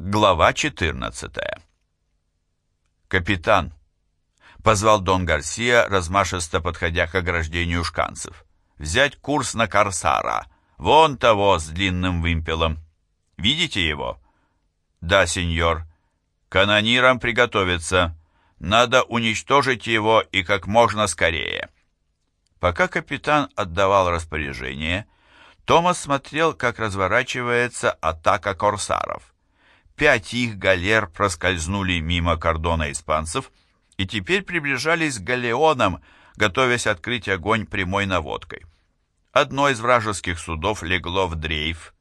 Глава 14 «Капитан», — позвал Дон Гарсия, размашисто подходя к ограждению шканцев, — «взять курс на Корсара, вон того с длинным вымпелом. Видите его?» «Да, сеньор. Канонирам приготовиться. Надо уничтожить его и как можно скорее». Пока капитан отдавал распоряжение, Томас смотрел, как разворачивается атака корсаров — Пять их галер проскользнули мимо кордона испанцев и теперь приближались к галеонам, готовясь открыть огонь прямой наводкой. Одно из вражеских судов легло в дрейф.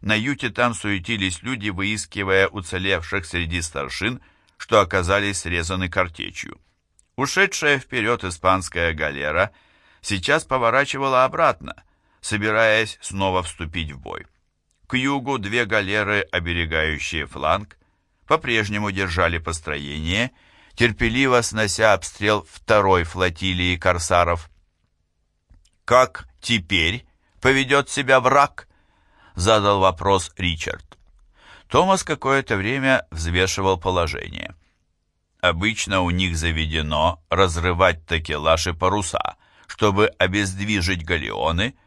На юте там суетились люди, выискивая уцелевших среди старшин, что оказались срезаны картечью. Ушедшая вперед испанская галера сейчас поворачивала обратно, собираясь снова вступить в бой. К югу две галеры, оберегающие фланг, по-прежнему держали построение, терпеливо снося обстрел второй флотилии корсаров. «Как теперь поведет себя враг?» — задал вопрос Ричард. Томас какое-то время взвешивал положение. Обычно у них заведено разрывать такелаж и паруса, чтобы обездвижить галеоны —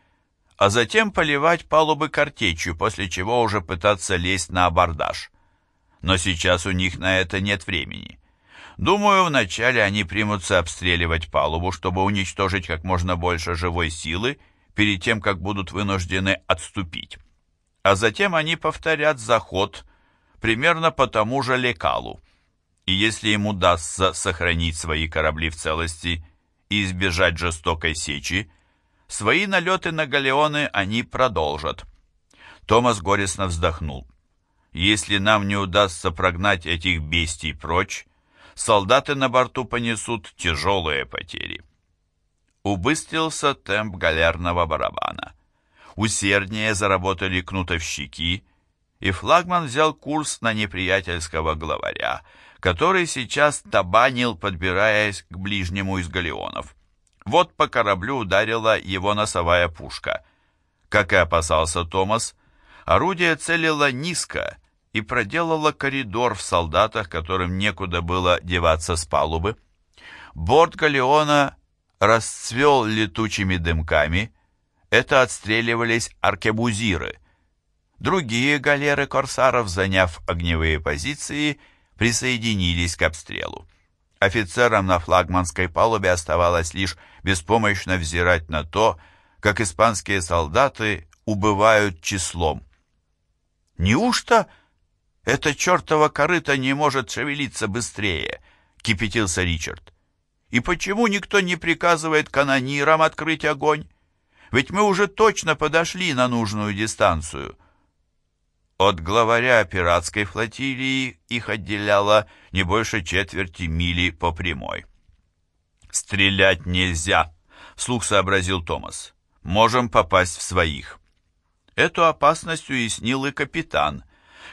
а затем поливать палубы картечью, после чего уже пытаться лезть на абордаж. Но сейчас у них на это нет времени. Думаю, вначале они примутся обстреливать палубу, чтобы уничтожить как можно больше живой силы, перед тем, как будут вынуждены отступить. А затем они повторят заход примерно по тому же лекалу. И если им удастся сохранить свои корабли в целости и избежать жестокой сечи, Свои налеты на галеоны они продолжат. Томас горестно вздохнул. Если нам не удастся прогнать этих бестий прочь, солдаты на борту понесут тяжелые потери. Убыстрился темп галерного барабана. Усерднее заработали кнутовщики, и флагман взял курс на неприятельского главаря, который сейчас табанил, подбираясь к ближнему из галеонов. Вот по кораблю ударила его носовая пушка. Как и опасался Томас, орудие целило низко и проделало коридор в солдатах, которым некуда было деваться с палубы. Борт галеона расцвел летучими дымками. Это отстреливались аркебузиры. Другие галеры корсаров, заняв огневые позиции, присоединились к обстрелу. Офицерам на флагманской палубе оставалось лишь беспомощно взирать на то, как испанские солдаты убывают числом. «Неужто эта чертова корыта не может шевелиться быстрее?» — кипятился Ричард. «И почему никто не приказывает канонирам открыть огонь? Ведь мы уже точно подошли на нужную дистанцию». От главаря пиратской флотилии их отделяло не больше четверти мили по прямой. «Стрелять нельзя», — слух сообразил Томас. «Можем попасть в своих». Эту опасность уяснил и капитан,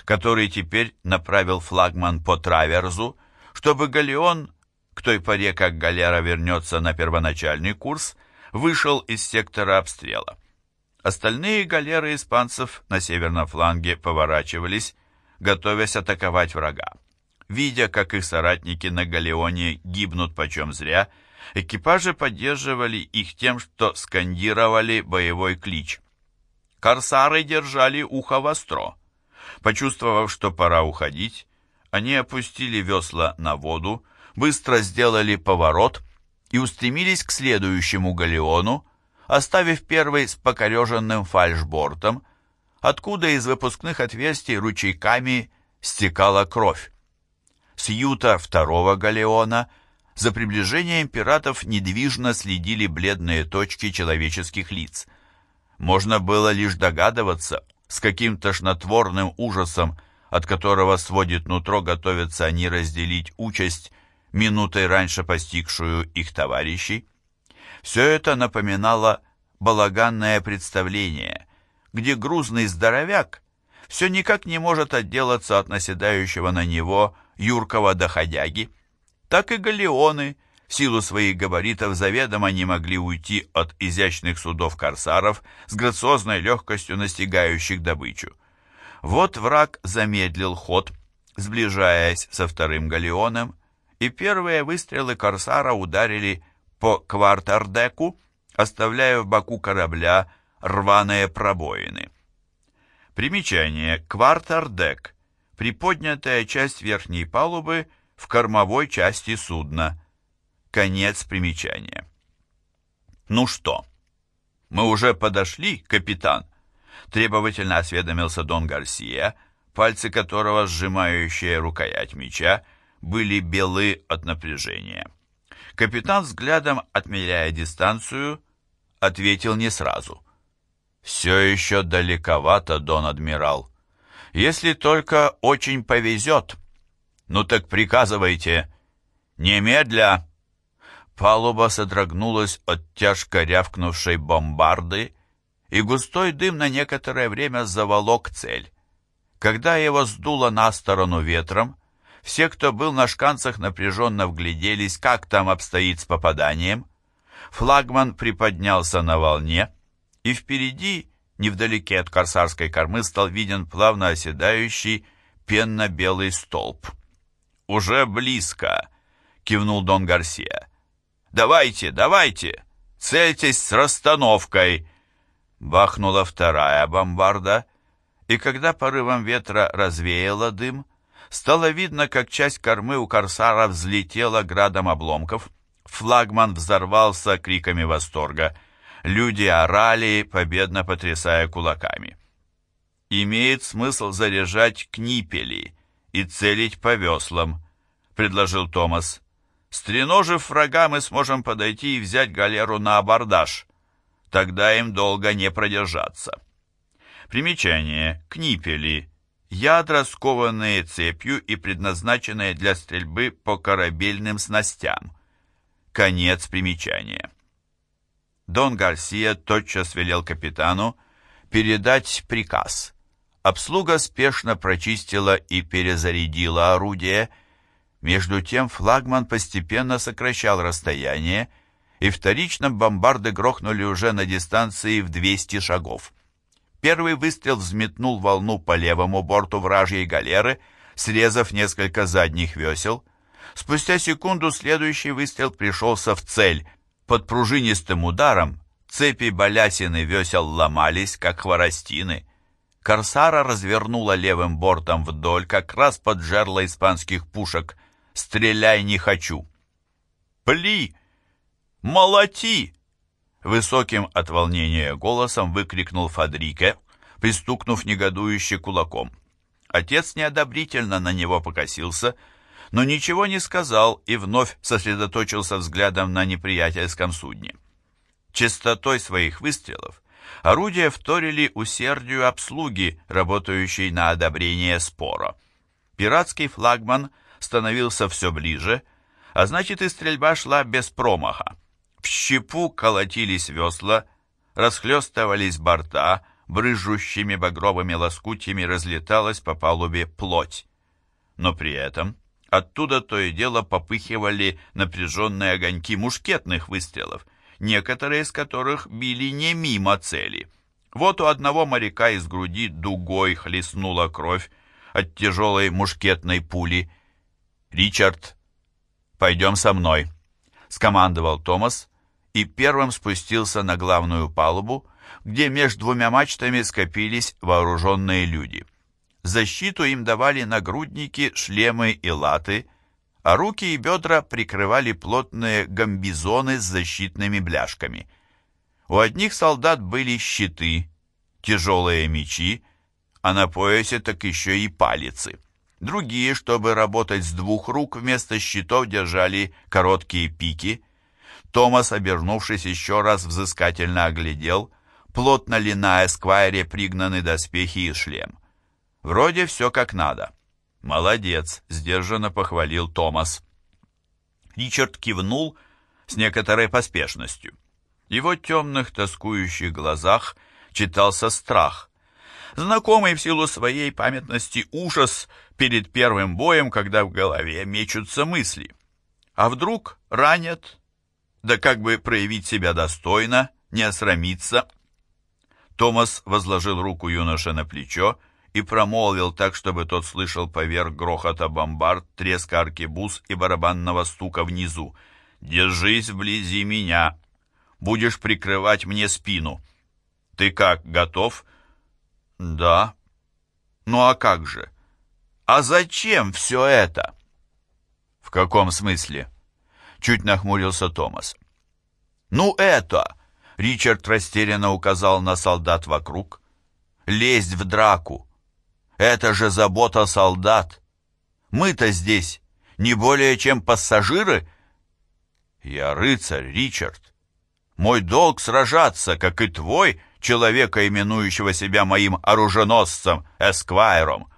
который теперь направил флагман по траверзу, чтобы галеон, к той поре, как галера вернется на первоначальный курс, вышел из сектора обстрела. Остальные галеры испанцев на северном фланге поворачивались, готовясь атаковать врага. Видя, как их соратники на галеоне гибнут почем зря, экипажи поддерживали их тем, что скандировали боевой клич. Корсары держали ухо востро. Почувствовав, что пора уходить, они опустили весла на воду, быстро сделали поворот и устремились к следующему галеону, оставив первый с покореженным фальшбортом, откуда из выпускных отверстий ручейками стекала кровь. С юта второго галеона за приближением пиратов недвижно следили бледные точки человеческих лиц. Можно было лишь догадываться, с каким тошнотворным ужасом, от которого сводит нутро, готовятся они разделить участь, минутой раньше постигшую их товарищей. Все это напоминало балаганное представление, где грузный здоровяк все никак не может отделаться от наседающего на него юркого доходяги. Так и галеоны, в силу своих габаритов, заведомо не могли уйти от изящных судов корсаров с грациозной легкостью настигающих добычу. Вот враг замедлил ход, сближаясь со вторым галеоном, и первые выстрелы «Корсара» ударили по квартердеку, оставляя в боку корабля рваные пробоины. Примечание. Квартердек. Приподнятая часть верхней палубы в кормовой части судна. Конец примечания. «Ну что, мы уже подошли, капитан?» Требовательно осведомился Дон Гарсия, пальцы которого, сжимающие рукоять меча, были белы от напряжения. Капитан взглядом, отмеряя дистанцию, ответил не сразу. «Все еще далековато, Дон Адмирал. Если только очень повезет. Ну так приказывайте. Немедля!» Палуба содрогнулась от тяжко рявкнувшей бомбарды, и густой дым на некоторое время заволок цель. Когда его сдуло на сторону ветром, все, кто был на шканцах, напряженно вгляделись, как там обстоит с попаданием. Флагман приподнялся на волне, и впереди, невдалеке от корсарской кормы, стал виден плавно оседающий пенно-белый столб. «Уже близко!» — кивнул Дон Гарсия. «Давайте, давайте! Цельтесь с расстановкой!» Бахнула вторая бомбарда, и когда порывом ветра развеяла дым, стало видно, как часть кормы у корсара взлетела градом обломков. Флагман взорвался криками восторга. Люди орали, победно потрясая кулаками. «Имеет смысл заряжать книпели и целить по веслам», — предложил Томас. «Стреножив врага, мы сможем подойти и взять галеру на абордаж. Тогда им долго не продержаться». Примечание. Книпели ядра, скованные цепью и предназначенные для стрельбы по корабельным снастям. Конец примечания. Дон Гарсия тотчас велел капитану передать приказ. Обслуга спешно прочистила и перезарядила орудие. Между тем флагман постепенно сокращал расстояние, и вторично бомбарды грохнули уже на дистанции в 200 шагов. Первый выстрел взметнул волну по левому борту вражьей галеры, срезав несколько задних весел. Спустя секунду следующий выстрел пришелся в цель. Под пружинистым ударом цепи балясины весел ломались, как хворостины. Корсара развернула левым бортом вдоль, как раз под жерло испанских пушек. «Стреляй не хочу!» «Пли! Молоти!» Высоким от волнения голосом выкрикнул Фадрике, пристукнув негодующе кулаком. Отец неодобрительно на него покосился, но ничего не сказал и вновь сосредоточился взглядом на неприятельском судне. Частотой своих выстрелов орудия вторили усердию обслуги, работающей на одобрение спора. Пиратский флагман становился все ближе, а значит и стрельба шла без промаха. В щепу колотились весла, расхлестывались борта, брызжущими багровыми лоскутьями разлеталась по палубе плоть. Но при этом оттуда то и дело попыхивали напряженные огоньки мушкетных выстрелов, некоторые из которых били не мимо цели. Вот у одного моряка из груди дугой хлестнула кровь от тяжелой мушкетной пули. «Ричард, пойдем со мной», — скомандовал Томас, и первым спустился на главную палубу, где между двумя мачтами скопились вооруженные люди. Защиту им давали нагрудники, шлемы и латы, а руки и бедра прикрывали плотные гамбизоны с защитными бляшками. У одних солдат были щиты, тяжелые мечи, а на поясе так еще и палицы. Другие, чтобы работать с двух рук, вместо щитов держали короткие пики – Томас, обернувшись еще раз, взыскательно оглядел, плотно ли на эсквайре пригнаны доспехи и шлем. Вроде все как надо. «Молодец», — сдержанно похвалил Томас. Ричард кивнул с некоторой поспешностью. В его темных, тоскующих глазах читался страх. Знакомый в силу своей памятности ужас перед первым боем, когда в голове мечутся мысли. А вдруг ранят, да как бы проявить себя достойно, не осрамиться. Томас возложил руку юноше на плечо и промолвил так, чтобы тот слышал поверх грохота бомбард, треска аркебуз и барабанного стука внизу. «Держись вблизи меня. Будешь прикрывать мне спину. Ты как, готов?» «Да». «Ну а как же? А зачем все это?» «В каком смысле?» Чуть нахмурился Томас. «Ну это!» — Ричард растерянно указал на солдат вокруг. «Лезть в драку! Это же забота солдат! Мы-то здесь не более чем пассажиры!» «Я рыцарь, Ричард. Мой долг сражаться, как и твой, человека, именующего себя моим оруженосцем, эсквайром.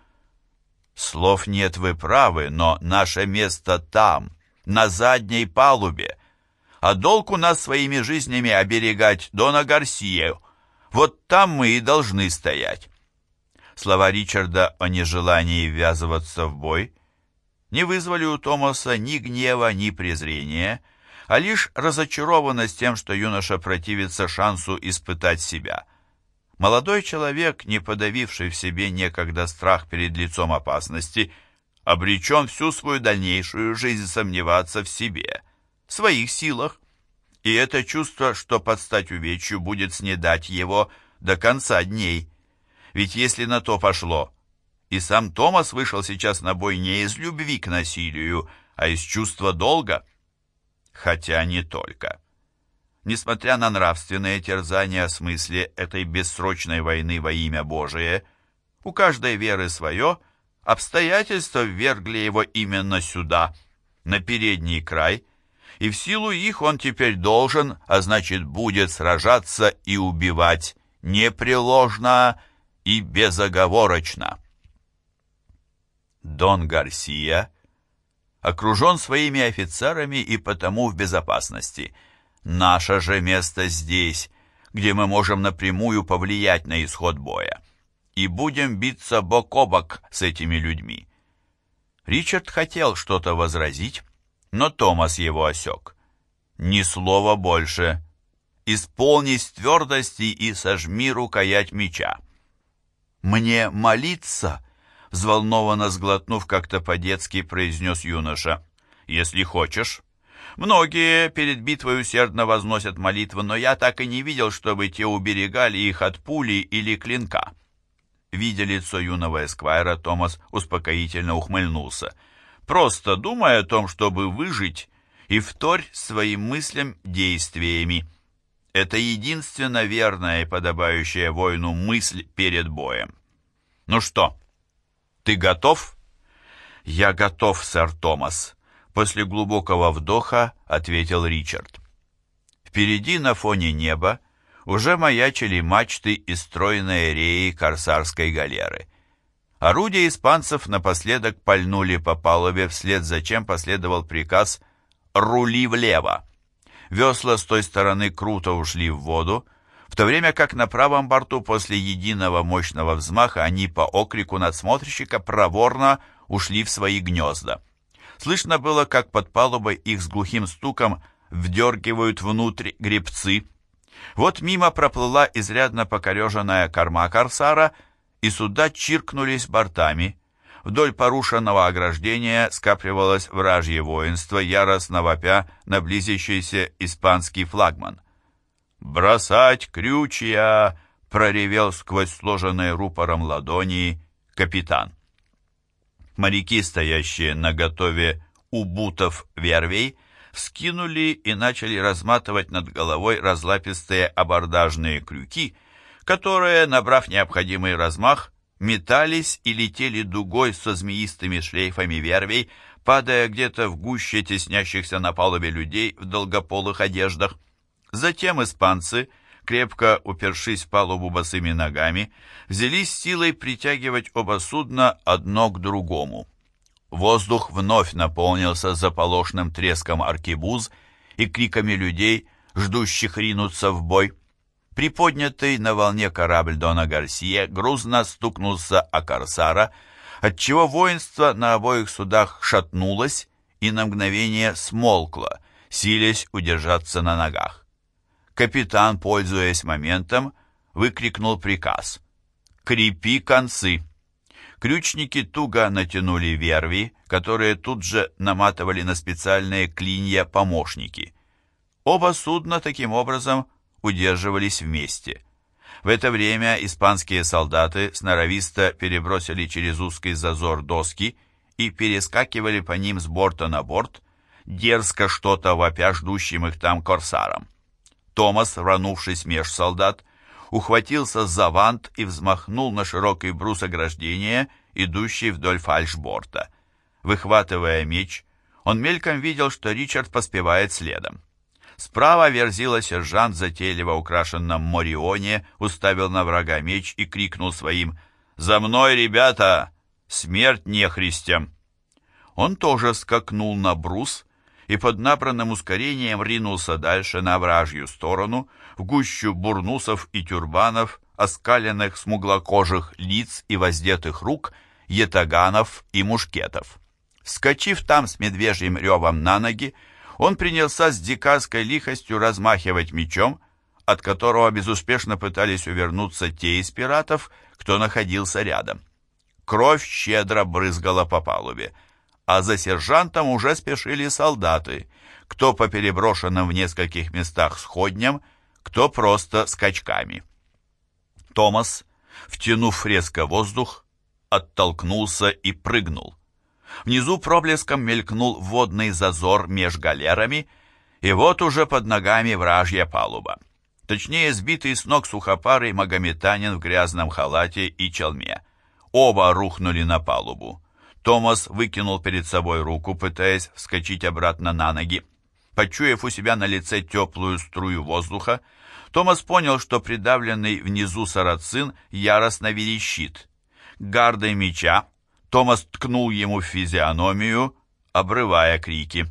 Слов нет, вы правы, но наше место там, на задней палубе, а долг у нас своими жизнями оберегать Дона Гарсию. Вот там мы и должны стоять. Слова Ричарда о нежелании ввязываться в бой не вызвали у Томаса ни гнева, ни презрения, а лишь разочарованность тем, что юноша противится шансу испытать себя. Молодой человек, не подавивший в себе некогда страх перед лицом опасности, обречен всю свою дальнейшую жизнь сомневаться в себе, в своих силах, и это чувство, что подстать увечью будет снедать его до конца дней. Ведь если на то пошло, и сам Томас вышел сейчас на бой не из любви к насилию, а из чувства долга, хотя не только. Несмотря на нравственные терзания о смысле этой бессрочной войны во имя Божие, у каждой веры свое, обстоятельства ввергли его именно сюда, на передний край, и в силу их он теперь должен, а значит будет сражаться и убивать непреложно и безоговорочно. Дон Гарсия окружен своими офицерами и потому в безопасности – Наше же место здесь, где мы можем напрямую повлиять на исход боя. И будем биться бок о бок с этими людьми. Ричард хотел что-то возразить, но Томас его осек. «Ни слова больше. Исполнись твердости и сожми рукоять меча». «Мне молиться?» Взволнованно сглотнув как-то по-детски, произнес юноша. «Если хочешь, Многие перед битвой усердно возносят молитвы, но я так и не видел, чтобы те уберегали их от пули или клинка. Видя лицо юного эсквайра, Томас успокоительно ухмыльнулся. Просто думая о том, чтобы выжить, и вторь своим мыслям действиями. Это единственно верная и подобающая воину мысль перед боем. Ну что, ты готов? Я готов, сэр Томас, После глубокого вдоха ответил Ричард. Впереди на фоне неба уже маячили мачты и стройные реи корсарской галеры. Орудия испанцев напоследок пальнули по палубе, вслед за чем последовал приказ «рули влево». Весла с той стороны круто ушли в воду, в то время как на правом борту после единого мощного взмаха они по окрику надсмотрщика проворно ушли в свои гнезда. Слышно было, как под палубой их с глухим стуком вдергивают внутрь гребцы. Вот мимо проплыла изрядно покореженная корма корсара, и суда чиркнулись бортами. Вдоль порушенного ограждения скапливалось вражье воинство, яростно вопя на близящийся испанский флагман. «Бросать крючья!» — проревел сквозь сложенные рупором ладони капитан. Моряки, стоящие на готове у бутов вервей, вскинули и начали разматывать над головой разлапистые абордажные крюки, которые, набрав необходимый размах, метались и летели дугой со змеистыми шлейфами вервей, падая где-то в гуще теснящихся на палубе людей в долгополых одеждах. Затем испанцы — крепко упершись в палубу босыми ногами, взялись силой притягивать оба судна одно к другому. Воздух вновь наполнился заполошным треском аркебуз и криками людей, ждущих ринуться в бой. Приподнятый на волне корабль Дона Гарсия грузно стукнулся о корсара, отчего воинство на обоих судах шатнулось и на мгновение смолкло, силясь удержаться на ногах. Капитан, пользуясь моментом, выкрикнул приказ. «Крепи концы! Крючники туго натянули верви, которые тут же наматывали на специальные клинья-помощники. Оба судна таким образом удерживались вместе. В это время испанские солдаты сноровисто перебросили через узкий зазор доски и перескакивали по ним с борта на борт, дерзко что-то вопя ждущим их там корсарам. Томас, рванувшись меж солдат, ухватился за вант и взмахнул на широкий брус ограждения, идущий вдоль фальшборта. Выхватывая меч, он мельком видел, что Ричард поспевает следом. Справа верзила сержант, затейливо украшенном морионе, уставил на врага меч и крикнул своим «За мной, ребята! Смерть нехристям!» Он тоже скакнул на брус и под набранным ускорением ринулся дальше на вражью сторону, в гущу бурнусов и тюрбанов, оскаленных смуглокожих лиц и воздетых рук, ятаганов и мушкетов. Скочив там с медвежьим ревом на ноги, он принялся с дикарской лихостью размахивать мечом, от которого безуспешно пытались увернуться те из пиратов, кто находился рядом. Кровь щедро брызгала по палубе, а за сержантом уже спешили солдаты, кто по переброшенным в нескольких местах сходням, кто просто скачками. Томас, втянув резко воздух, оттолкнулся и прыгнул. Внизу проблеском мелькнул водный зазор меж галерами, и вот уже под ногами вражья палуба. Точнее, сбитый с ног сухопарый магометанин в грязном халате и челме. Оба рухнули на палубу. Томас выкинул перед собой руку, пытаясь вскочить обратно на ноги. Почуяв у себя на лице теплую струю воздуха, Томас понял, что придавленный внизу сарацин яростно верещит. Гардой меча Томас ткнул ему в физиономию, обрывая крики.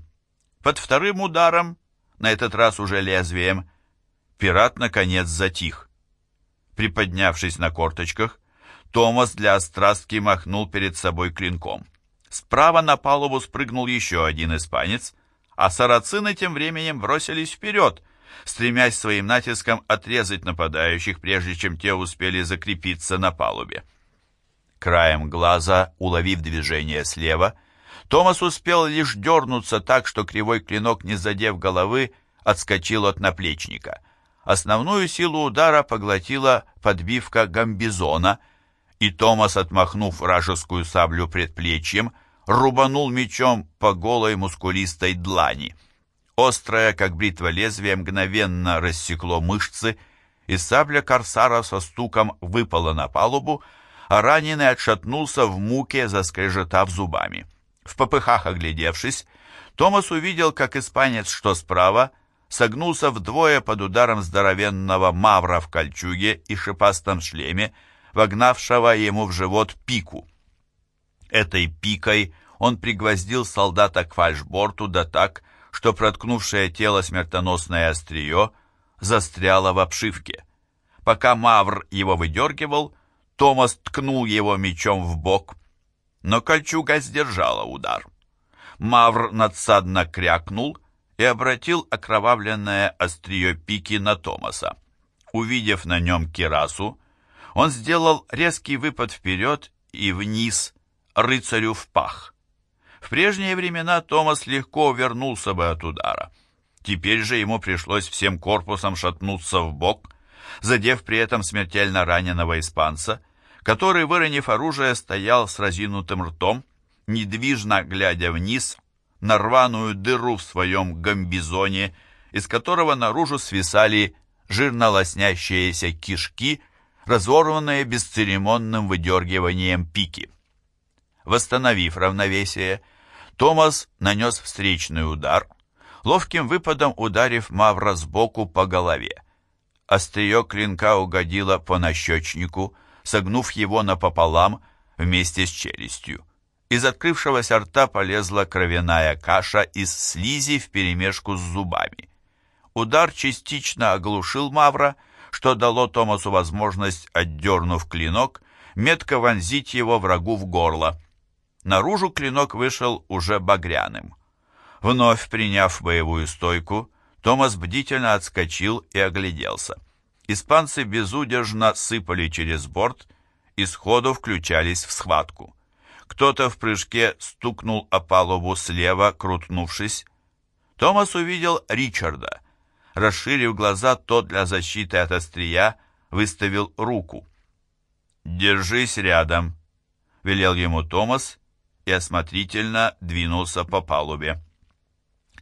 Под вторым ударом, на этот раз уже лезвием, пират наконец затих. Приподнявшись на корточках, Томас для острастки махнул перед собой клинком. Справа на палубу спрыгнул еще один испанец, а сарацины тем временем бросились вперед, стремясь своим натиском отрезать нападающих, прежде чем те успели закрепиться на палубе. Краем глаза, уловив движение слева, Томас успел лишь дернуться так, что кривой клинок, не задев головы, отскочил от наплечника. Основную силу удара поглотила подбивка гамбизона, и Томас, отмахнув вражескую саблю предплечьем, рубанул мечом по голой мускулистой длани. Острое, как бритва лезвие, мгновенно рассекло мышцы, и сабля корсара со стуком выпала на палубу, а раненый отшатнулся в муке, заскрежетав зубами. В попыхах оглядевшись, Томас увидел, как испанец, что справа, согнулся вдвое под ударом здоровенного мавра в кольчуге и шипастом шлеме, вогнавшего ему в живот пику. Этой пикой он пригвоздил солдата к фальшборту да так, что проткнувшее тело смертоносное острие застряло в обшивке. Пока Мавр его выдергивал, Томас ткнул его мечом в бок, но кольчуга сдержала удар. Мавр надсадно крякнул и обратил окровавленное острие пики на Томаса. Увидев на нем кирасу, он сделал резкий выпад вперед и вниз, рыцарю в пах. В прежние времена Томас легко увернулся бы от удара. Теперь же ему пришлось всем корпусом шатнуться в бок, задев при этом смертельно раненого испанца, который, выронив оружие, стоял с разинутым ртом, недвижно глядя вниз на рваную дыру в своем гамбизоне, из которого наружу свисали жирно лоснящиеся кишки, разорванные бесцеремонным выдергиванием пики. Восстановив равновесие, Томас нанес встречный удар, ловким выпадом ударив Мавра сбоку по голове. Острие клинка угодило по нащечнику, согнув его напополам вместе с челюстью. Из открывшегося рта полезла кровяная каша из слизи вперемешку с зубами. Удар частично оглушил Мавра, что дало Томасу возможность, отдернув клинок, метко вонзить его врагу в горло. Наружу клинок вышел уже багряным. Вновь приняв боевую стойку, Томас бдительно отскочил и огляделся. Испанцы безудержно сыпали через борт, и сходу включались в схватку. Кто-то в прыжке стукнул о палубу слева, крутнувшись. Томас увидел Ричарда. Расширив глаза, тот для защиты от острия выставил руку. «Держись рядом», — велел ему Томас и осмотрительно двинулся по палубе.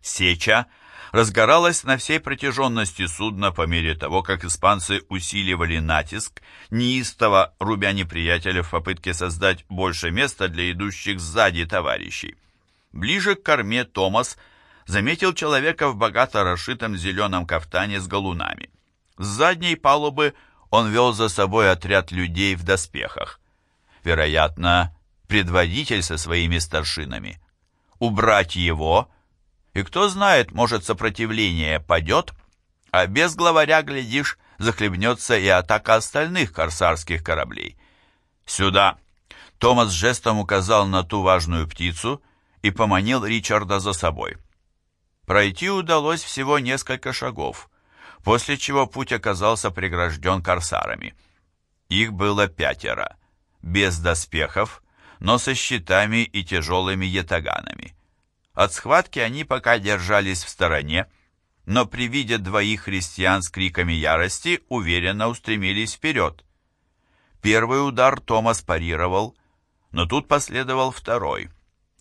Сеча разгоралась на всей протяженности судна по мере того, как испанцы усиливали натиск, неистово рубя неприятеля в попытке создать больше места для идущих сзади товарищей. Ближе к корме Томас заметил человека в богато расшитом зеленом кафтане с галунами. С задней палубы он вел за собой отряд людей в доспехах. Вероятно, предводитель со своими старшинами. Убрать его — и кто знает, может, сопротивление падет, а без главаря, глядишь, захлебнется и атака остальных корсарских кораблей. «Сюда!» Томас жестом указал на ту важную птицу и поманил Ричарда за собой. Пройти удалось всего несколько шагов, после чего путь оказался прегражден корсарами. Их было пятеро, без доспехов, но со щитами и тяжелыми ятаганами. От схватки они пока держались в стороне, но при виде двоих христиан с криками ярости уверенно устремились вперед. Первый удар Томас парировал, но тут последовал второй,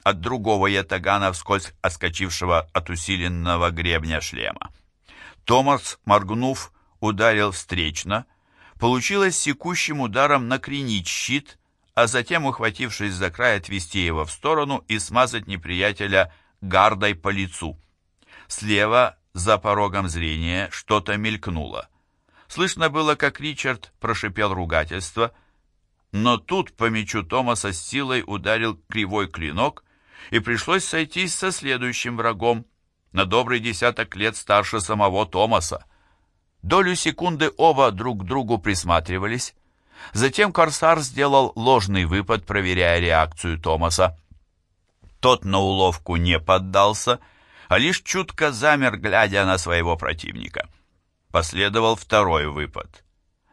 от другого ятагана, вскользь отскочившего от усиленного гребня шлема. Томас, моргнув, ударил встречно, получилось секущим ударом накренить щит, а затем, ухватившись за край, отвести его в сторону и смазать неприятеля гардой по лицу. Слева, за порогом зрения, что-то мелькнуло. Слышно было, как Ричард прошипел ругательство, но тут по мечу Томаса с силой ударил кривой клинок, и пришлось сойтись со следующим врагом, на добрый десяток лет старше самого Томаса. Долю секунды оба друг к другу присматривались. Затем Корсар сделал ложный выпад, проверяя реакцию Томаса. Тот на уловку не поддался, а лишь чутко замер, глядя на своего противника. Последовал второй выпад,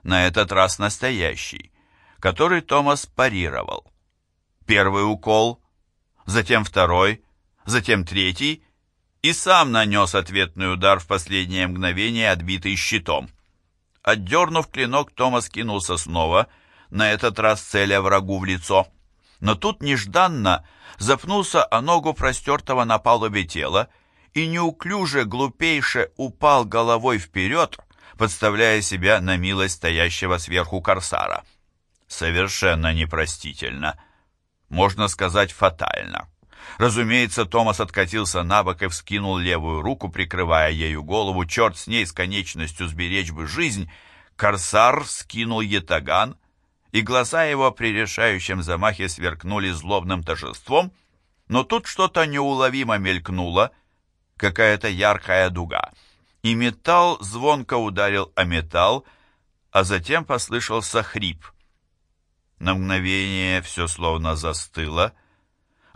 на этот раз настоящий, который Томас парировал. Первый укол, затем второй, затем третий, и сам нанес ответный удар в последнее мгновение, отбитый щитом. Отдернув клинок, Томас кинулся снова, на этот раз целя врагу в лицо. Но тут нежданно запнулся о ногу простертого на палубе тела и неуклюже, глупейше упал головой вперед, подставляя себя на милость стоящего сверху корсара. Совершенно непростительно. Можно сказать, фатально. Разумеется, Томас откатился на бок и вскинул левую руку, прикрывая ею голову. Черт с ней, с конечностью сберечь бы жизнь. Корсар скинул етаган — и глаза его при решающем замахе сверкнули злобным торжеством, но тут что-то неуловимо мелькнуло, какая-то яркая дуга, и металл звонко ударил о металл, а затем послышался хрип. На мгновение все словно застыло,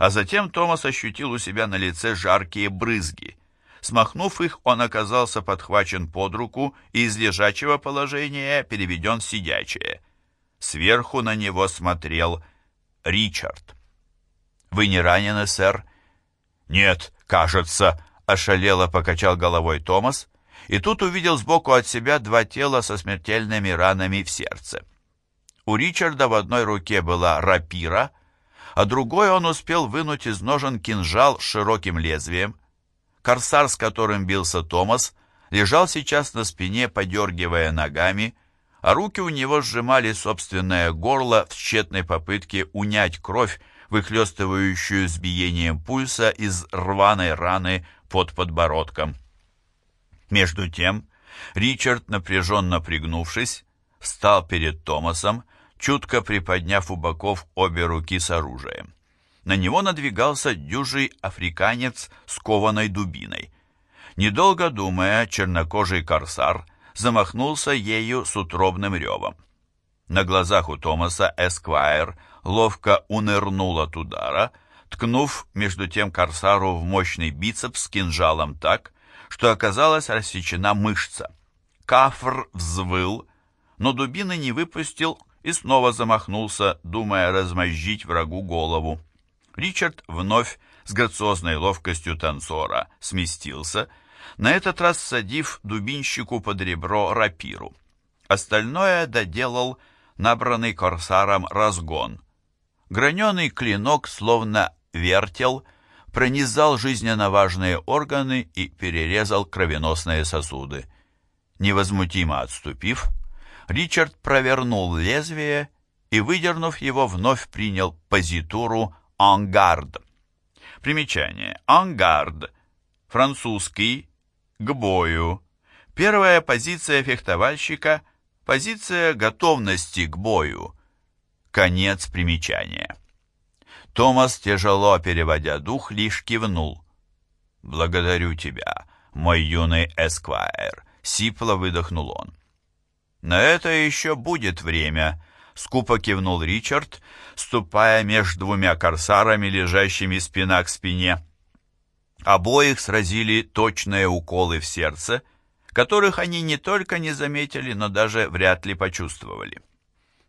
а затем Томас ощутил у себя на лице жаркие брызги. Смахнув их, он оказался подхвачен под руку и из лежачего положения переведен в сидячее – Сверху на него смотрел Ричард. «Вы не ранены, сэр?» «Нет, кажется», — ошалело покачал головой Томас, и тут увидел сбоку от себя два тела со смертельными ранами в сердце. У Ричарда в одной руке была рапира, а другой он успел вынуть из ножен кинжал с широким лезвием. Корсар, с которым бился Томас, лежал сейчас на спине, подергивая ногами, а руки у него сжимали собственное горло в тщетной попытке унять кровь, выхлестывающую с биением пульса из рваной раны под подбородком. Между тем, Ричард, напряженно пригнувшись, встал перед Томасом, чутко приподняв у боков обе руки с оружием. На него надвигался дюжий африканец с кованой дубиной. Недолго думая, чернокожий корсар замахнулся ею с утробным ревом. На глазах у Томаса Эсквайр ловко унырнул от удара, ткнув между тем корсару в мощный бицепс с кинжалом так, что оказалась рассечена мышца. Кафр взвыл, но дубины не выпустил и снова замахнулся, думая размозжить врагу голову. Ричард вновь с грациозной ловкостью танцора сместился, на этот раз садив дубинщику под ребро рапиру. Остальное доделал набранный корсаром разгон. Граненый клинок, словно вертел, пронизал жизненно важные органы и перерезал кровеносные сосуды. Невозмутимо отступив, Ричард провернул лезвие и, выдернув его, вновь принял позитуру «ангард». Примечание. «Ангард» — французский, к бою. Первая позиция фехтовальщика — позиция готовности к бою. Конец примечания. Томас, тяжело переводя дух, лишь кивнул. «Благодарю тебя, мой юный эсквайр», — сипло выдохнул он. «На это еще будет время», — скупо кивнул Ричард, ступая между двумя корсарами, лежащими спина к спине. Обоих сразили точные уколы в сердце, которых они не только не заметили, но даже вряд ли почувствовали.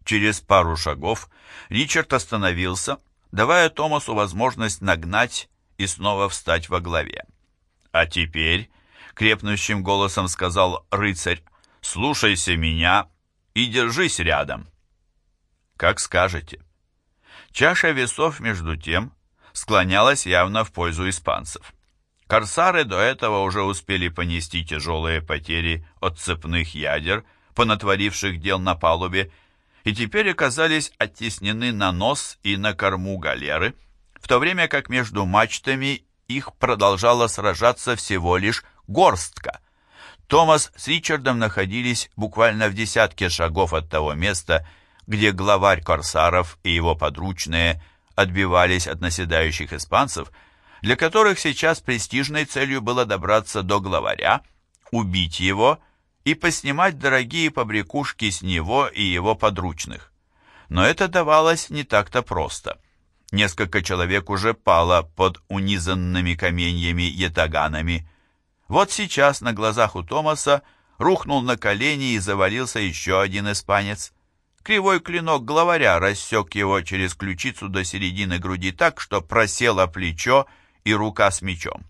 Через пару шагов Ричард остановился, давая Томасу возможность нагнать и снова встать во главе. «А теперь», — крепнущим голосом сказал рыцарь, слушайся меня и держись рядом. Как скажете. Чаша весов, между тем, склонялась явно в пользу испанцев. Корсары до этого уже успели понести тяжелые потери от цепных ядер, понатворивших дел на палубе, и теперь оказались оттеснены на нос и на корму галеры, в то время как между мачтами их продолжала сражаться всего лишь горстка. Томас с Ричардом находились буквально в десятке шагов от того места, где главарь корсаров и его подручные отбивались от наседающих испанцев, для которых сейчас престижной целью было добраться до главаря, убить его и поснимать дорогие побрякушки с него и его подручных. Но это давалось не так-то просто. Несколько человек уже пало под унизанными каменьями ятаганами, вот сейчас на глазах у Томаса рухнул на колени и завалился еще один испанец. Кривой клинок главаря рассек его через ключицу до середины груди так, что просело плечо и рука с мечом.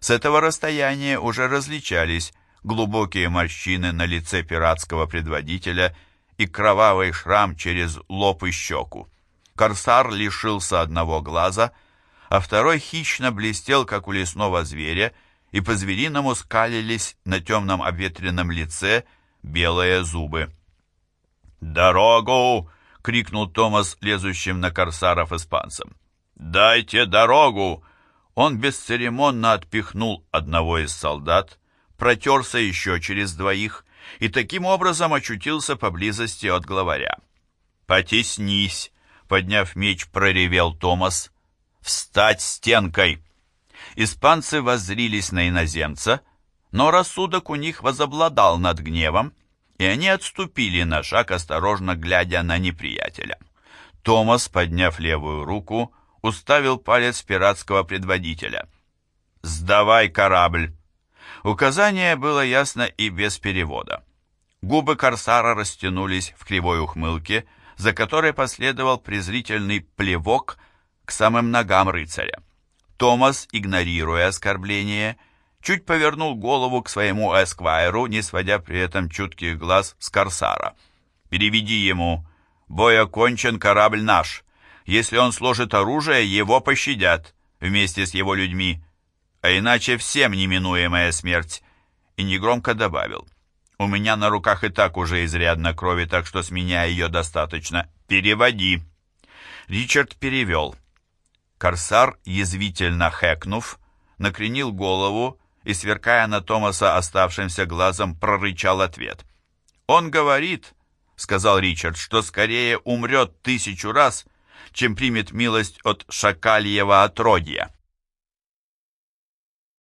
С этого расстояния уже различались глубокие морщины на лице пиратского предводителя и кровавый шрам через лоб и щеку. Корсар лишился одного глаза, а второй хищно блестел, как у лесного зверя, и по-звериному скалились на темном обветренном лице белые зубы. «Дорогу!» — крикнул Томас, лезущим на корсаров испанцам. «Дайте дорогу!» Он бесцеремонно отпихнул одного из солдат, протерся еще через двоих и таким образом очутился поблизости от главаря. «Потеснись!» — подняв меч, проревел Томас. «Встать стенкой!» Испанцы воззрились на иноземца, но рассудок у них возобладал над гневом, и они отступили на шаг, осторожно глядя на неприятеля. Томас, подняв левую руку, уставил палец пиратского предводителя. «Сдавай корабль!» Указание было ясно и без перевода. Губы корсара растянулись в кривой ухмылке, за которой последовал презрительный плевок к самым ногам рыцаря. Томас, игнорируя оскорбление, чуть повернул голову к своему эсквайру, не сводя при этом чутких глаз с корсара. «Переведи ему. Бой окончен, корабль наш. Если он сложит оружие, его пощадят вместе с его людьми. А иначе всем неминуемая смерть». И негромко добавил. «У меня на руках и так уже изрядно крови, так что с меня ее достаточно. Переводи». Ричард перевел. Корсар, язвительно хэкнув, накренил голову и, сверкая на Томаса оставшимся глазом, прорычал ответ. «Он говорит, — сказал Ричард, — что скорее умрет тысячу раз, чем примет милость от шакальего отродья».